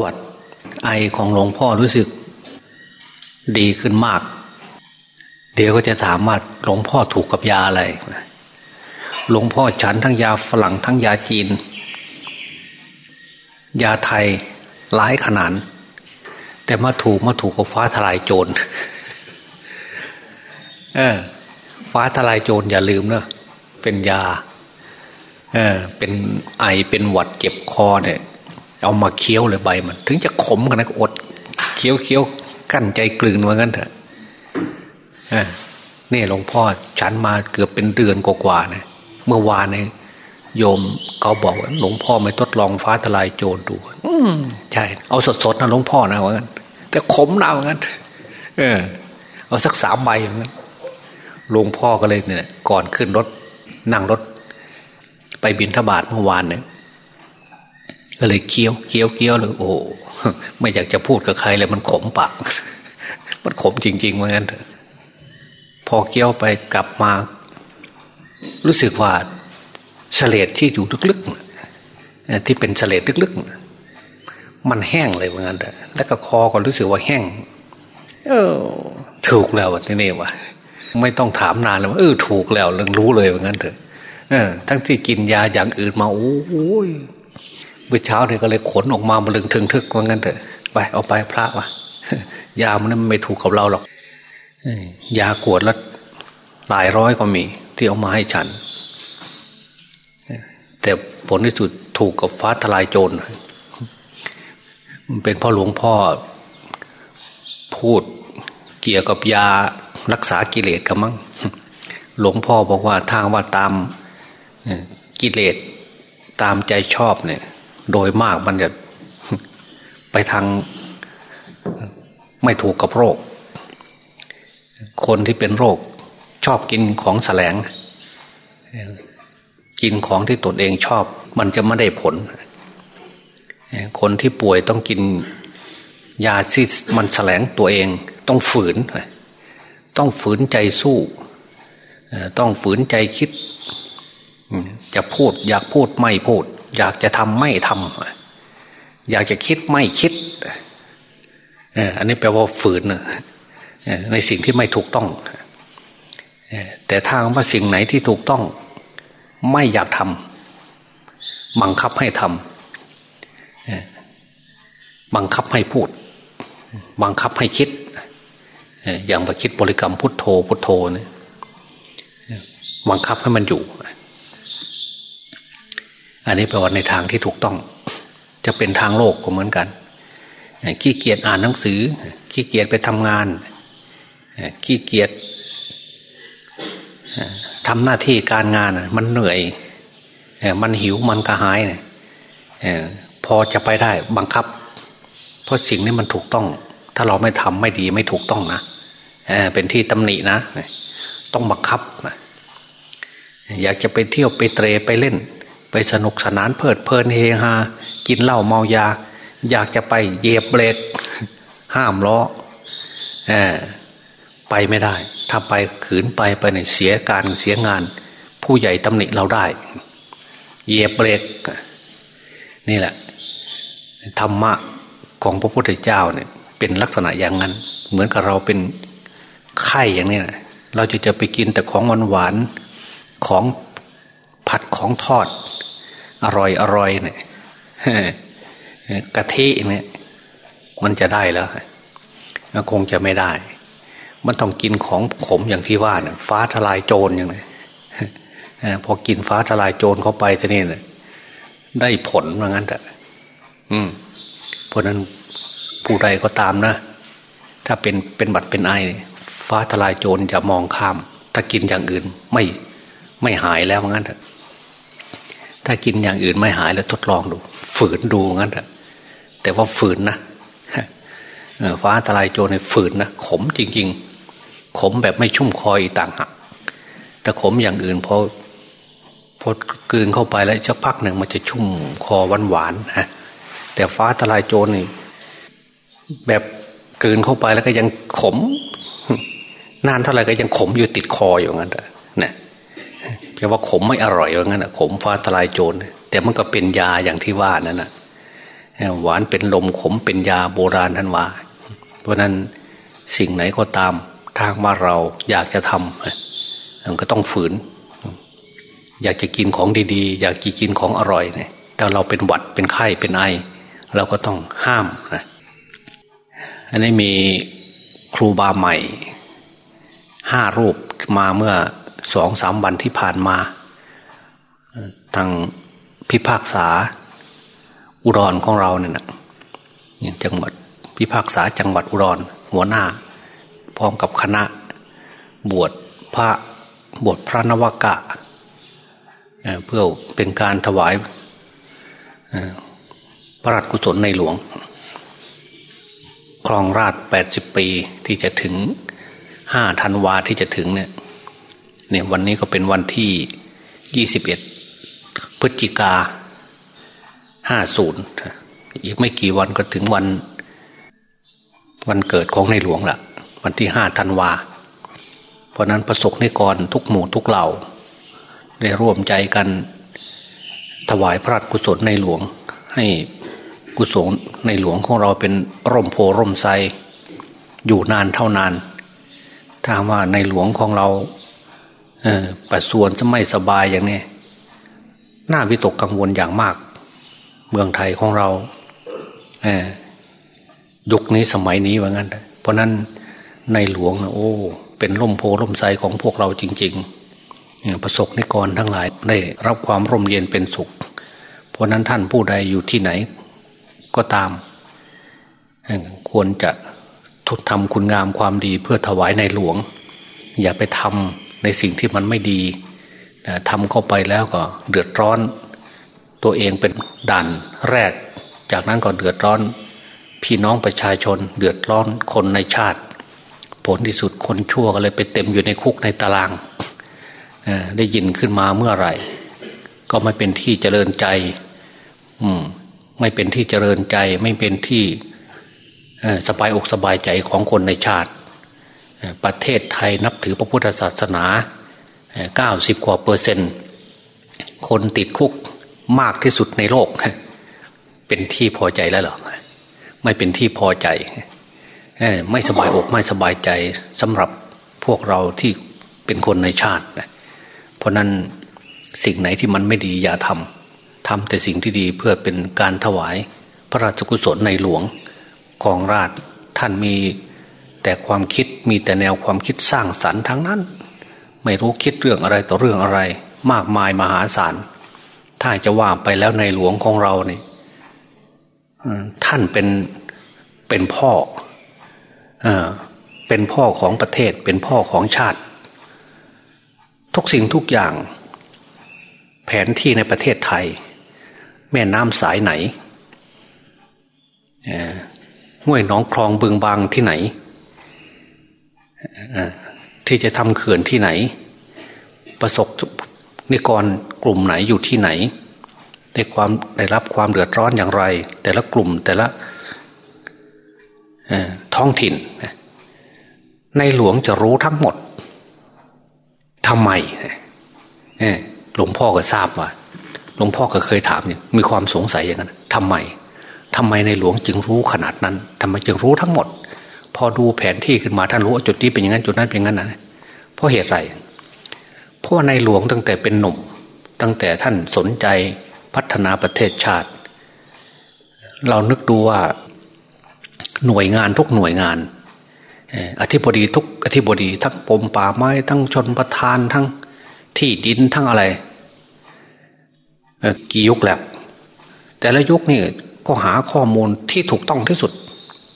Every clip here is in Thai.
วัดไอของหลวงพ่อรู้สึก ดีขึ้นมาก เดี๋ยวก็จะถามว่าหลวงพ่อถูกกับยาอะไรหลวงพ่อฉันทั้งยาฝรั่งทั้งยาจีน ยาไทยหลายขนาดแต่มาถูกมาถูกกับฟ้าทลายโจรเออ ฟ้าทลายโจรอย่าลืมนะเป็นยา เออ เป็นไอเป็นหวัดเจ็บคอเนี่ย เอามาเคี้ยวเลยใบมัน ถึงจะขมกันนะอดเคี้ยวเคี้ยวกั้นใจกลืนว่างั้นเถอะนี่หลวงพ่อฉันมาเกือบเป็นเดือนกว่าๆนะเมื่อวานเนี่ยโยมเขาบอกว่าหลวงพ่อไม่ทดลองฟ้าทลายโจรดู อืมใช่ เอาสดๆนะหลวงพ่อนะว่างั้นแต่ขมนะว่างั้น เออ เอาสักสามใบว่างั้นหลวงพ่อก็เลยเนี่ย ก่อนขึ้นรถ นั่งรถ ไปบินทบาทเมื่อวานเนี่ย ก็เลยเคี้ยวเคี้ยวเคี้ยวเลยโอ้ไม่อยากจะพูดกับใครเลยมันขมปากมันขมจริงๆเหมือนกันพอเคี้ยวไปกลับมา รู้สึกว่าเฉลดที่อยู่ลึกๆที่เป็นเฉลดลึกๆมันแห้งเลยเหมือนกันแล้วก็คอก็รู้สึกว่าแห้ง เออ ถูกแล้วที่นี่วะไม่ต้องถามนานแล้วเออถูกแล้วเรื่องรู้เลยเหมือนกันเถอะเออทั้งที่กินยาอย่างอื่นมาโอ้ยเมื่อเช้าเนี่ยก็เลยขนออกมามาลึงถึงทึกว่างั้นเถอะไปเอาไปพระวะยามันไม่ถูกกับเราหรอกยากวดละหลายร้อยก็มี ที่เอามาให้ฉัน แต่ผลที่สุดถูกกับฟ้าทลายโจรมันเป็นพ่อหลวงพ่อ พูดเกี่ยวกับยารักษากิเลสกันมั้งหลวงพ่อบอกว่าทางว่าตามกิเลสตามใจชอบเนี่ย โดยมากมันจะไปทางไม่ถูกกับโรค คนที่เป็นโรคชอบกินของแสลง กินของที่ตนเองชอบ มันจะไม่ได้ผล คนที่ป่วยต้องกินยาที่มันแสลงตัวเอง ต้องฝืน ต้องฝืนใจสู้ ต้องฝืนใจคิด จะพูดอยากพูดไม่พูด อยากจะทำไม่ทำอยากจะคิดไม่คิดอันนี้แปลว่าฝืนในสิ่งที่ไม่ถูกต้องแต่ทาว่าสิ่งไหนที่ถูกต้อง ไม่อยากทำบังคับให้ทำบังคับให้พูด บังคับให้คิดอย่างไปคิดบริกรรมพุทโธพุทโธเนี่ยบังคับให้มันอยู่ อันนี้แปลว่าในทางที่ถูกต้อง จะเป็นทางโลกก็เหมือนกันขี้เกียจอ่านหนังสือ ขี้เกียจไปทำงานขี้เกียจทำหน้าที่การงานมันเหนื่อยมันหิวมันกระหายพอจะไปได้บังคับ เพราะสิ่งนี้มันถูกต้อง ถ้าเราไม่ทำไม่ดีไม่ถูกต้องนะเป็นที่ตำหนินะ ต้องบังคับ อยากจะไปเที่ยวไปเตรไปเล่น ไปสนุกสนานเพลิดเพลินเฮฮากินเหล้าเมายา อยากจะไปเหยียบเบรกห้ามล้อไปไม่ได้ ถ้าไปขืนไปไปเนี่ยเสียการเสียงาน ผู้ใหญ่ตำหนิเราได้เหยียบเบรกนี่แหละธรรมะของพระพุทธเจ้าเนี่ย เป็นลักษณะอย่างนั้น เหมือนกับเราเป็นไข่อย่างนี้นะเราจะจะไปกินแต่ของหวานหวานของผัดของทอด อร่อยอร่อยเนี่ยกะทิเนี่ยมันจะได้แล้วคงจะไม่ได้ มันต้องกินของขมอย่างที่ว่าเนี่ยฟ้าทลายโจรอย่างไรพอกินฟ้าทลายโจรเข้าไปทีนี้เนี่ยได้ผลว่างั้นแต่อืมเพราะนั้นผู้ใดก็ตามนะ ถ้าเป็นเป็นบัตรเป็นไอฟ้าทลายโจรจะมองข้าม ถ้ากินอย่างอื่นไม่ไม่หายแล้วงั้นถ้ ถ้ากินอย่างอื่นไม่หายแล้วทดลองดู ฝืนดูงั้นเถอะแต่ว่าฝืนนะฟ้าทลายโจรในฝืนนะขมจริง ๆ ขมแบบไม่ชุ่มคออีต่างหากแต่ขมอย่างอื่นพอพอกลืนเข้าไปแล้วสักพักหนึ่งมันจะชุ่มคอหวานหวานฮะแต่ฟ้าทลายโจรนี่ แบบกลืนเข้าไปแล้วก็ยังขม นานเท่าไหร่ก็ยังขมอยู่ติดคออยู่งั้นนะ แปลว่าขมไม่อร่อยว่างั้นขมฟ้าทลายโจรแต่มันก็เป็นยาอย่างที่ว่านั่นนะหวานเป็นลมขมเป็นยาโบราณท่านว่า เพราะนั้นสิ่งไหนก็ตามทางมาเราอยากจะทำมันก็ต้องฝืน อยากจะกินของดีๆ อยากจะกินของอร่อยเนี่ยแต่เราเป็นหวัดเป็นไข้เป็นไอ เราก็ต้องห้ามนะอันนี้มีครูบาใหม่ห้ารูปมาเมื่อ สองสามวันที่ผ่านมา ทางพิพากษาอุดรของเราเนี่ยนะจังหวัดพิพากษาจังหวัดอุดรหัวหน้า พร้อมกับคณะ บวชพระบวชพระนวกะ เพื่อเป็นการถวายพระราชกุศลในหลวง ครองราชแปดสิบปีที่จะถึงห้าธันวาที่จะถึงเนี่ย เนี่ยวันนี้ก็เป็นวันที่ยี่สิบเอ็ดพฤศจิกาห้าศูนย์อีกไม่กี่วันก็ถึงวัน วันเกิดของในหลวงละวันที่ห้าธันวา เพราะนั้นประสบนิกรทุกหมู่ทุกเหล่า ได้ร่วมใจกันถวายพระราชกุศลในหลวง ให้กุศลในหลวงของเราเป็นร่มโพร่มไทรอยู่นานเท่านาน ถ้าว่าในหลวงของเรา ประส่วนจะไม่สบายอย่างนี้น่าวิตกกังวลอย่างมาก เมืองไทยของเราเอยุคนี้สมัยนี้ว่างั้น เพราะนั้นในหลวงนะโอ้ เป็นร่มโพร่มไทรของพวกเราจริง ๆ ประสบนิกรทั้งหลายได้รับความร่มเย็นเป็นสุข เพราะนั้นท่านผู้ใดอยู่ที่ไหน ก็ตาม ควรจะทุทำคุณงามความดีเพื่อถวายในหลวง อย่าไปทำ ในสิ่งที่มันไม่ดีทำเข้าไปแล้วก็เดือดร้อน ตัวเองเป็นด่านแรก จากนั้นก็เดือดร้อน พี่น้องประชาชนเดือดร้อนคนในชาติ ผลที่สุดคนชั่วก็เลยไปเต็มอยู่ในคุกในตารางได้ยินขึ้นมาเมื่อไหร่ ก็ไม่เป็นที่เจริญใจ อืม ไม่เป็นที่เจริญใจ ไม่เป็นที่สบายอกสบายใจของคนในชาติ ประเทศไทยนับถือพระพุทธศาสนาเก้าสิบกว่าเปอร์เซ็นต์ คนติดคุกมากที่สุดในโลก เป็นที่พอใจแล้วหรอ ไม่เป็นที่พอใจ ไม่สบายอกไม่สบายใจสำหรับพวกเราที่เป็นคนในชาติ เพราะนั้นสิ่งไหนที่มันไม่ดีอย่าทำ ทำแต่สิ่งที่ดีเพื่อเป็นการถวายพระราชกุศลในหลวงของราชท่านมี แต่ความคิดมีแต่แนวความคิดสร้างสรรค์ทั้งนั้น ไม่รู้คิดเรื่องอะไรต่อเรื่องอะไร มากมายมหาศาลถ้าจะว่าไปแล้วในหลวงของเราเนี่ยท่านเป็นเป็นพ่อเออเป็นพ่อของประเทศเป็นพ่อของชาติ ทุกสิ่งทุกอย่าง แผนที่ในประเทศไทย แม่น้ำสายไหนห้วยหนองคลองบึงบางที่ไหน ที่จะทำเขื่อนที่ไหน ประสบนิกรกลุ่มไหนอยู่ที่ไหน ได้ความได้รับความเดือดร้อนอย่างไร แต่ละกลุ่มแต่ละท้องถิ่น ในหลวงจะรู้ทั้งหมดทำไมหลวงพ่อก็ทราบว่าหลวงพ่อก็เคยถามมีความสงสัยอย่างนั้นทำไมทำไมในหลวงจึงรู้ขนาดนั้นทำไมจึงรู้ทั้งหมด พอดูแผนที่ขึ้นมาท่านรู้ว่าจุดนี้เป็นอย่างนั้นจุดนั้นเป็นอย่างนั้นนะเพราะเหตุไรเพราะในหลวงตั้งแต่เป็นหนุ่ม ตั้งแต่ท่านสนใจพัฒนาประเทศชาติ เรานึกดูว่าหน่วยงานทุกหน่วยงานอธิบดีทุกอธิบดี ทั้งปมป่าไม้ทั้งชนประทานทั้งที่ดินทั้งอะไรกี่ยุคแล้วแต่ละยุคนี่ก็หาข้อมูลที่ถูกต้องที่สุด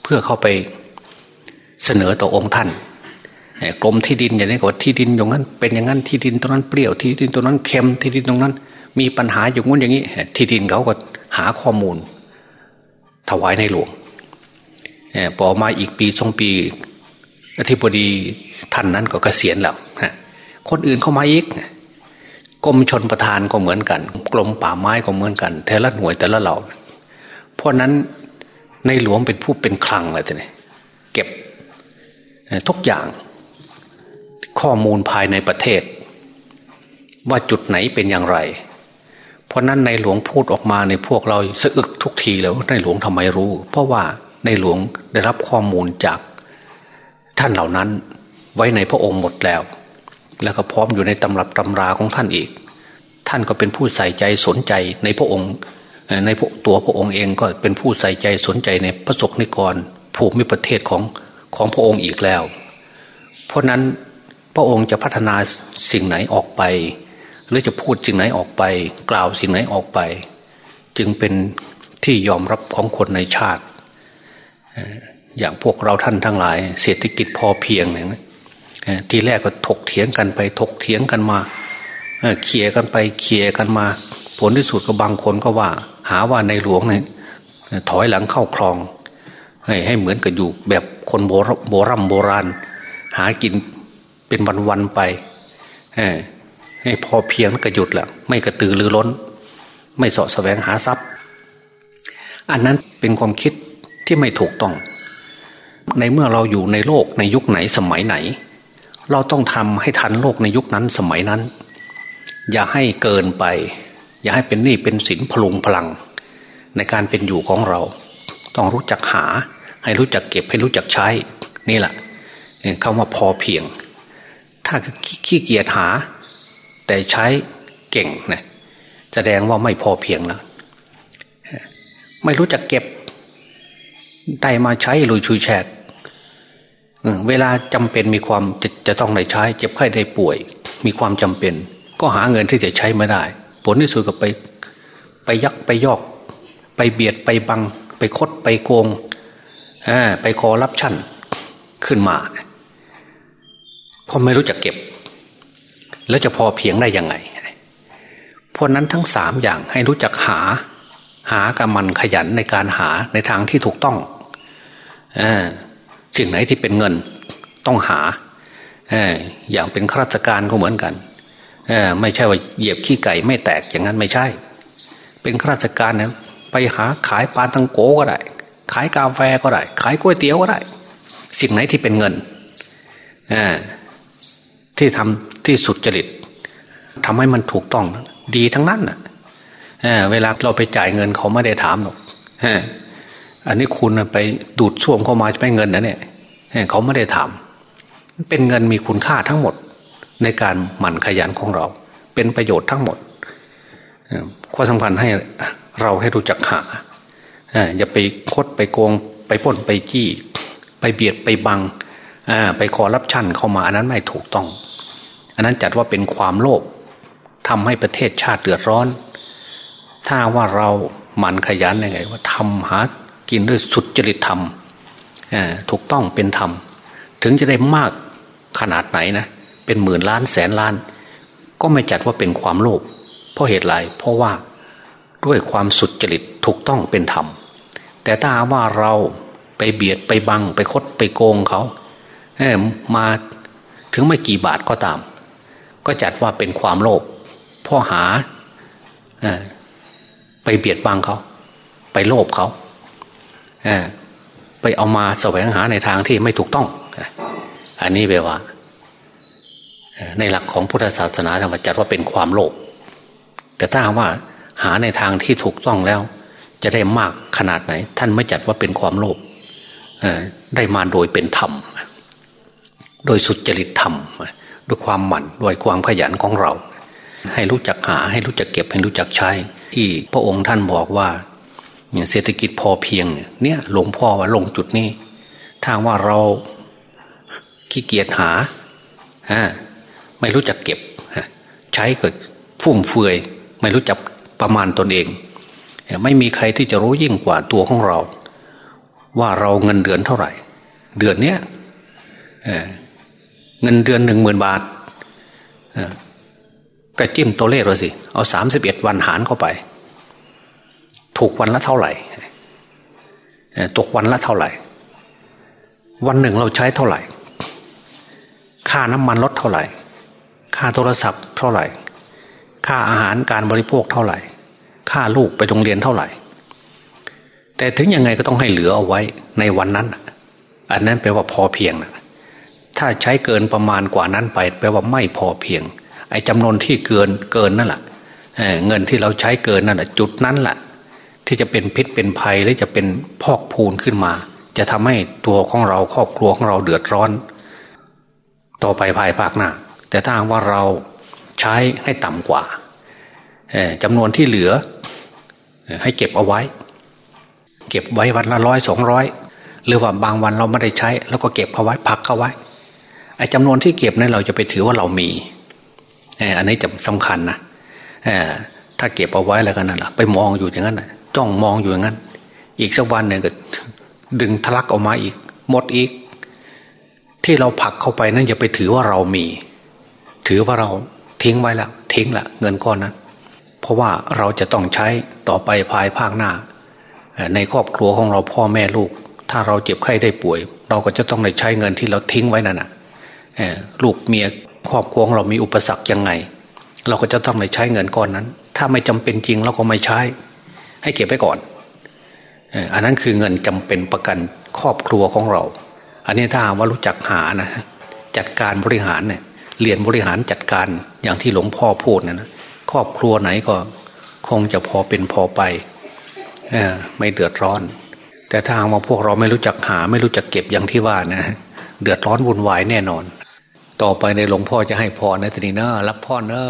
เพื่อเข้าไป เสนอต่อองค์ท่านกรมที่ดินอย่างนี้ก็ที่ดินอย่างนั้น เป็นอย่างนั้นที่ดินตรงนั้นเปรี้ยวที่ดินตรงนั้นเค็มที่ดินตรงนั้น มีปัญหาอย่างงู้นอย่างนี้ ที่ดินเขาก็หาข้อมูล ถวายในหลวงพอมาอีกปีสองปีอธิบดีท่านนั้นก็เกษียณแล้วคนอื่นเข้ามาอีกกรมชนประทานก็เหมือนกัน กรมป่าไม้ก็เหมือนกัน แต่ละหน่วยแต่ละเหล่าเพราะนั้นในหลวงเป็นผู้เป็นคลังอะไรต่เนี่ยเก็บ ทุกอย่างข้อมูลภายในประเทศ ว่าจุดไหนเป็นอย่างไร เพราะนั้นในหลวงพูดออกมาในพวกเราสะอึกทุกทีแล้วในหลวงทำไมรู้ เพราะว่าในหลวงได้รับข้อมูลจากท่านเหล่านั้นไว้ในพระองค์หมดแล้ว แล้วก็พร้อมอยู่ในตำรับตำราของท่านอีก ท่านก็เป็นผู้ใส่ใจสนใจในพระองค์ ในตัวพระองค์เองก็เป็นผู้ใส่ใจสนใจในพระศกนิกรภูมิประเทศของ ของพระองค์อีกแล้ว เพราะนั้นพระองค์จะพัฒนาสิ่งไหนออกไป หรือจะพูดสิ่งไหนออกไป กล่าวสิ่งไหนออกไป จึงเป็นที่ยอมรับของคนในชาติ อย่างพวกเราท่านทั้งหลาย เศรษฐกิจพอเพียงอย่างนี้ทีแรกก็ถกเถียงกันไปถกเถียงกันมาเขี่ยกันไปเขี่ยกันมา ผลที่สุดก็บางคนก็ว่า หาว่าในหลวงเนี่ยถอยหลังเข้าคลอง ให้ให้เหมือนกับอยู่แบบคนโบรโบรโบราณ หากินเป็นวันๆไปให้พอเพียงก็หยุดแหละไม่กระตือรือร้น ไม่สาะแสวงหาทรัพย์ อันนั้นเป็นความคิดที่ไม่ถูกต้อง ในเมื่อเราอยู่ในโลกในยุคไหนสมัยไหน เราต้องทำให้ทันโลกในยุคนั้นสมัยนั้น อย่าให้เกินไป อย่าให้เป็นหนี้เป็นสินพลุงพลัง ในการเป็นอยู่ของเรา ต้องรู้จักหา ให้รู้จักเก็บให้รู้จักใช้ นี่แหละคำว่าพอเพียง ถ้าขี้เกียจหา แต่ใช้เก่งนะแสดงว่าไม่พอเพียงแล้วไม่รู้จักเก็บได้มาใช้ลุยชุยแฉกเวลาจำเป็นมีความจะจะต้องได้ใช้ เจ็บไข้ได้ป่วย มีความจำเป็น ก็หาเงินที่จะใช้ไม่ได้ ผลที่สุดก็ไป ไปยักไปยอก ไปเบียดไปบัง ไปคดไปโกง ไปคอรับชั่นขึ้นมาพราะไม่รู้จักเก็บ แล้วจะพอเพียงได้ยังไงเพราะนั้นทั้งสามอย่างให้รู้จักหา หากับมันขยันในการหาในทางที่ถูกต้องอสิ่งไหนที่เป็นเงินต้องหาอย่างเป็นข้าราชการก็เหมือนกันไม่ใช่ว่าเหยียบขี้ไก่ไม่แตกอย่างนั้นไม่ใช่ เป็นข้าราชการเนี่ยไปหาขายปลาตังโกก็ได้ ขายกาแฟก็ได้ ขายก๋วยเตี๋ยวก็ได้ สิ่งไหนที่เป็นเงินที่ทำที่สุดจริตทำให้มันถูกต้อง ดีทั้งนั้นน่ะเวลาเราไปจ่ายเงินเขาไม่ได้ถามหรอกอันนี้คุณไปดูดช่วงเข้ามาจะไม่เงินนะเนี่ยเขาไม่ได้ถาม เป็นเงินมีคุณค่าทั้งหมด ในการหมั่นขยันของเรา เป็นประโยชน์ทั้งหมดข้อสำคัญให้เราให้รู้จักหา อย่าไปคดไปโกงไปป้นไปจี้ไปเบียดไปบังไปขอรับชั่นเข้ามาอันนั้นไม่ถูกต้อง อันนั้นจัดว่าเป็นความโลภทำให้ประเทศชาติเดือดร้อน ถ้าว่าเราหมั่นขยันยังไง ว่าทำหากินด้วยสุดจริตธรรมถูกต้องเป็นธรรม ถึงจะได้มากขนาดไหนนะ เป็นหมื่นล้านแสนล้าน ก็ไม่จัดว่าเป็นความโลภเพราะเหตุไรเพราะว่า ด้วยความสุดจริตถูกต้องเป็นธรรม แต่ถ้าว่าเราไปเบียดไปบังไปคดไปโกงเขาเมาถึงไม่กี่บาทก็ตาม ก็จัดว่าเป็นความโลภพ่อหาไปเบียดบังเขา ไปโลภเขาไปเอามาแสวงหาในทางที่ไม่ถูกต้อง อันนี้แปลว่า ในหลักของพุทธศาสนาธรรมจัดว่าเป็นความโลภแต่ถ้าว่า หาในทางที่ถูกต้องแล้ว จะได้มากขนาดไหน ท่านไม่จัดว่าเป็นความโลภได้มาโดยเป็นธรรม โดยสุจริตธรรมด้วยความหมั่นด้วยความขยันของเรา ให้รู้จักหาให้รู้จักเก็บให้รู้จักใช้ ที่พระองค์ท่านบอกว่าเศรษฐกิจพอเพียง เนี่ยหลวงพ่อว่าลงจุดนี้ทางว่าเราขี้เกียจหาไม่รู้จักเก็บใช้เกิดฟุ่มเฟือย ไม่รู้จัก ประมาณตนเอง ไม่มีใครที่จะรู้ยิ่งกว่าตัวของเรา ว่าเราเงินเดือนเท่าไหร่ เดือนเนี้ยเงินเดือนหนึ่งหมื่นบาทก็จิ้มตัวเลขเลยสิ เอาสามสิบเอ็ดวันหารเข้าไป ถูกวันละเท่าไหร่ ตกวันละเท่าไหร่ วันหนึ่งเราใช้เท่าไหร่ ค่าน้ำมันลดเท่าไหร่ ค่าโทรศัพท์เท่าไหร่ ค่าอาหารการบริโภคเท่าไหร่ ค่าลูกไปโรงเรียนเท่าไหร่ แต่ถึงยังไงก็ต้องให้เหลือเอาไว้ในวันนั้น อันนั้นแปลว่าพอเพียงนะถ้าใช้เกินประมาณกว่านั้นไป แปลว่าไม่พอเพียง ไอ้จำนวนที่เกินเกินนั่นแหละเเงินที่เราใช้เกินนั่นแหละจุดนั้นแหละที่จะเป็นพิษเป็นภัยหรือจะเป็นพอกพูนขึ้นมา จะทำให้ตัวของเราครอบครัวของเราเดือดร้อน ต่อไปภายภาคหน้าแต่ถ้าว่าเรา ใช้ให้ต่ำกว่าจำนวนที่เหลือ ให้เก็บเอาไว้ เก็บไว้วันละร้อยสองร้อยหรือว่าบางวันเราไม่ได้ใช้ แล้วก็เก็บเอาไว้พักเอาไว้ไอ้จำนวนที่เก็บนั้นเราจะไปถือว่าเรามีอันนี้จะสำคัญนะถ้าเก็บเอาไว้แล้วกันนั่นแหละไปมองอยู่อย่างนั้นจ้องมองอยู่อย่างนั้น อีกสักวันหนึ่งก็ดึงทะลักออกมาอีก หมดอีก ที่เราผักเข้าไปนั้นอย่าไปถือว่าเรามี ถือว่าเรา ทิ้งไว้แล้วทิ้งละเงินก้อนนั้น เพราะว่าเราจะต้องใช้ต่อไปภายภาคหน้า ในครอบครัวของเราพ่อแม่ลูก ถ้าเราเจ็บไข้ได้ป่วย เราก็จะต้องได้ใช้เงินที่เราทิ้งไว้นั่นนะลูกเมียครอบครัวของเรามีอุปสรรคยังไง เราก็จะต้องได้ใช้เงินก้อนนั้น ถ้าไม่จำเป็นจริงเราก็ไม่ใช้ ให้เก็บไว้ก่อนอันนั้นคือเงินจำเป็นประกันครอบครัวของเรา อันนี้ถ้าว่ารู้จักหานะจัดการบริหารเนี่ยเรียนบริหารจัดการ อย่างที่หลวงพ่อพูดนะนะครอบครัวไหนก็คงจะพอเป็นพอไปไม่เดือดร้อน แต่ถ้าว่าพวกเราไม่รู้จักหา ไม่รู้จักเก็บอย่างที่ว่านะ เดือดร้อนวุ่นวายแน่นอน ต่อไปในหลวงพ่อจะให้พรนะทีนี้เนอะรับพรเนอะ